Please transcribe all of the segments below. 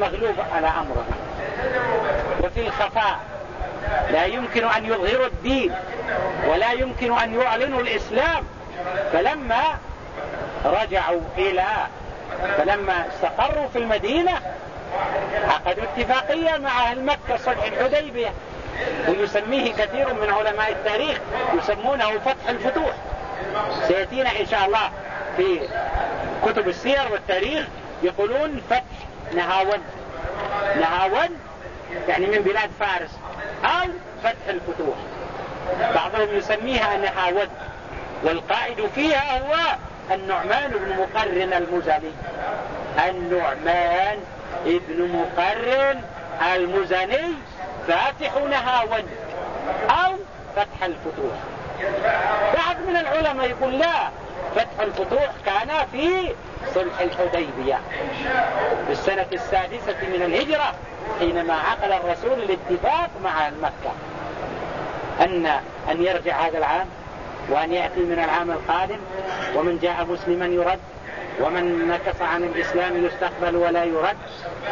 مغلوب على أمره. وفي الخفاء. لا يمكن أن يظهروا الدين ولا يمكن أن يعلنوا الإسلام. فلما رجعوا إلى فلما استقروا في المدينة عقدوا اتفاقية مع أهل مكة صلح الحديبية. ويسميه كثير من علماء التاريخ يسمونه فتح الفتوح. سيأتينا إن شاء الله في كتب السير والتاريخ يقولون فتح نهاون نهاون يعني من بلاد فارس أو فتح الفتوح. بعضهم يسميها نهاون والقائد فيها هو النعمان بن مقرن المزني. النعمان ابن مقرن المزني فاتح نهاون أو فتح الفتوح. بعض من العلماء يقول لا فتح الفتوح كان في صلح الحديبية. في السنة السادسة من الهجرة حينما عقد الرسول الاتفاق مع مكة أن أن يرجع هذا العام وأن يأتي من العام القادم ومن جاء مسلما يرد. ومن نكص عن الإسلام يستقبل ولا يرد.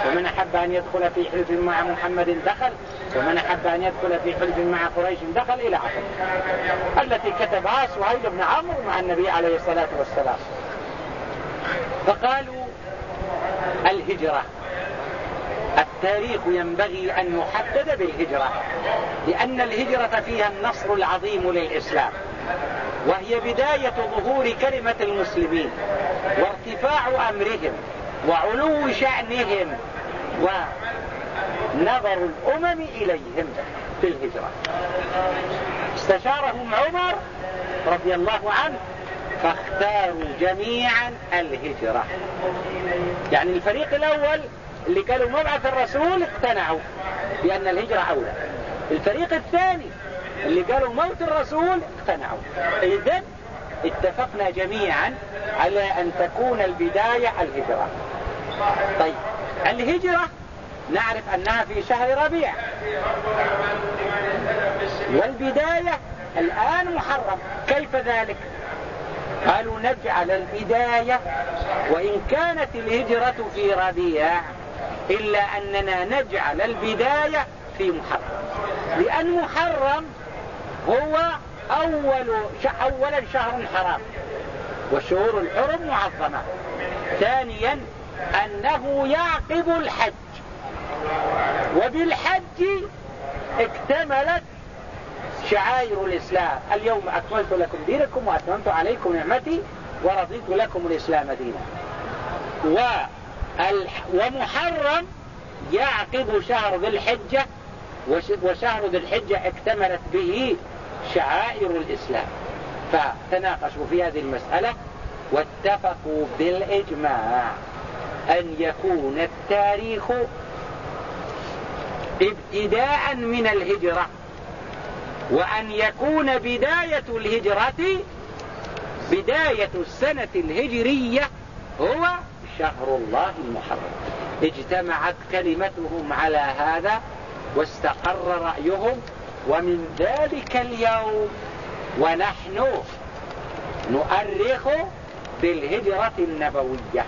ومن أحب أن يدخل في حلف مع محمد دخل. ومن أحب أن يدخل في حلف مع قريش دخل إلى عقد التي كتبها سهيل بن عمرو مع النبي عليه الصلاة والسلام. فقالوا الهجرة. التاريخ ينبغي أن يحدد بالهجرة لأن الهجرة فيها النصر العظيم للإسلام وهي بداية ظهور كلمة المسلمين. وارتفاع أمرهم وعلو شأنهم ونظر الأمم إليهم في الهجرة. استشارهم عمر رضي الله عنه فاختاروا جميعا الهجرة. يعني الفريق الأول اللي قالوا مبعث الرسول اقتنعوا بأن الهجرة أولى. الفريق الثاني اللي قالوا موت الرسول اقتنعوا. إذن اتفقنا جميعا على أن تكون البداية الهجرة. طيب الهجرة نعرف أنها في شهر ربيع. والبداية الآن محرم. كيف ذلك؟ قالوا نجعل البداية وإن كانت الهجرة في ربيع إلا أننا نجعل البداية في محرم. لأن محرم هو أول أولا شهر حرام. والشهور الحرم معظمة. ثانيا أنه يعقب الحج. وبالحج اكتملت شعائر الإسلام. اليوم أكملت لكم دينكم وأتممت عليكم نعمتي ورضيت لكم الإسلام دينا. ومحرم يعقب شهر ذي الحجة. وشهر ذي الحجة اكتملت به شعائر الإسلام. فتناقشوا في هذه المسألة واتفقوا بالإجماع أن يكون التاريخ ابتداء من الهجرة وأن يكون بداية الهجرة بداية السنة الهجرية هو شهر الله المحرم. اجتمعت كلمتهم على هذا واستقر رأيهم ومن ذلك اليوم ونحن نؤرخ بالهجرة النبوية.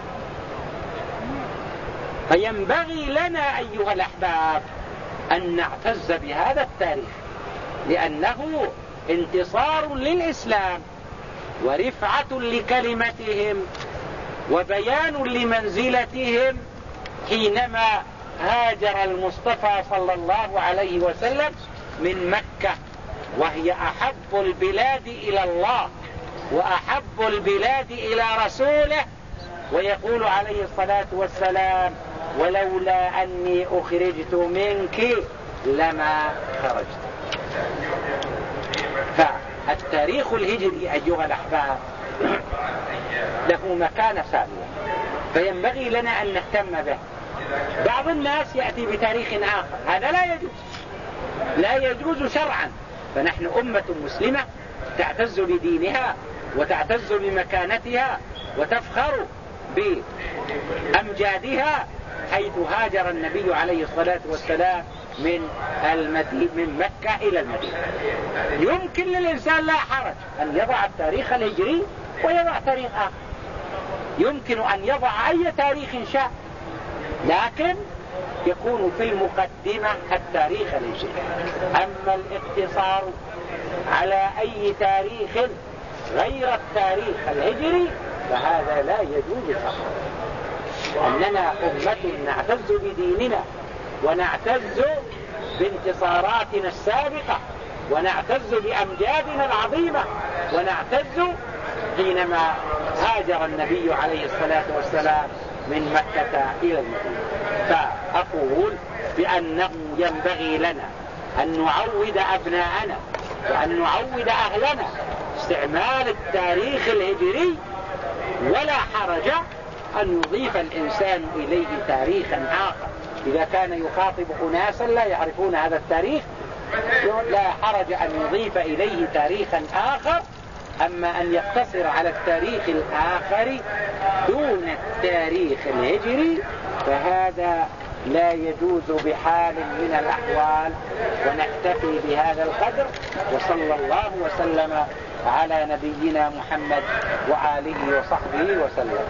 فينبغي لنا أيها الأحباب أن نعتز بهذا التاريخ لأنه انتصار للإسلام ورفعة لكلمتهم وبيان لمنزلتهم حينما هاجر المصطفى صلى الله عليه وسلم من مكة وهي أحب البلاد إلى الله وأحب البلاد إلى رسوله. ويقول عليه الصلاة والسلام ولولا أني أخرجت منك لما خرجت. فالتاريخ الهجري أيها الأحباب له مكانة سامية فينبغي لنا أن نهتم به. بعض الناس يأتي بتاريخ آخر هذا لا يجوز. لا يجوز شرعا. فنحن أمة مسلمة تعتز بدينها وتعتز بمكانتها وتفخر بأمجادها حيث هاجر النبي عليه الصلاة والسلام من المدينة من مكة إلى المدينة. يمكن للإنسان لا حرج أن يضع التاريخ الهجري ويضع تاريخ آخر. يمكن أن يضع أي تاريخ شاء. لكن يكون في المقدمة التاريخ الهجري أما الاقتصار على أي تاريخ غير التاريخ الهجري فهذا لا يجوز صحيح أننا أمة نعتز بديننا ونعتز بانتصاراتنا السابقة ونعتز بأمجادنا العظيمة ونعتز حينما هاجر النبي عليه الصلاة والسلام من مكة إلى المدينة. فأقول بأنه ينبغي لنا أن نعود أبناءنا وأن نعود أهلنا. استعمال التاريخ الهجري ولا حرج أن يضيف الإنسان إليه تاريخا آخر. إذا كان يخاطب أناسا لا يعرفون هذا التاريخ لا حرج أن يضيف إليه تاريخا آخر. أما أن يقتصر على التاريخ الآخر دون التاريخ الهجري فهذا لا يجوز بحال من الأحوال ونكتفي بهذا القدر وصلى الله وسلم على نبينا محمد وآله وصحبه وسلم.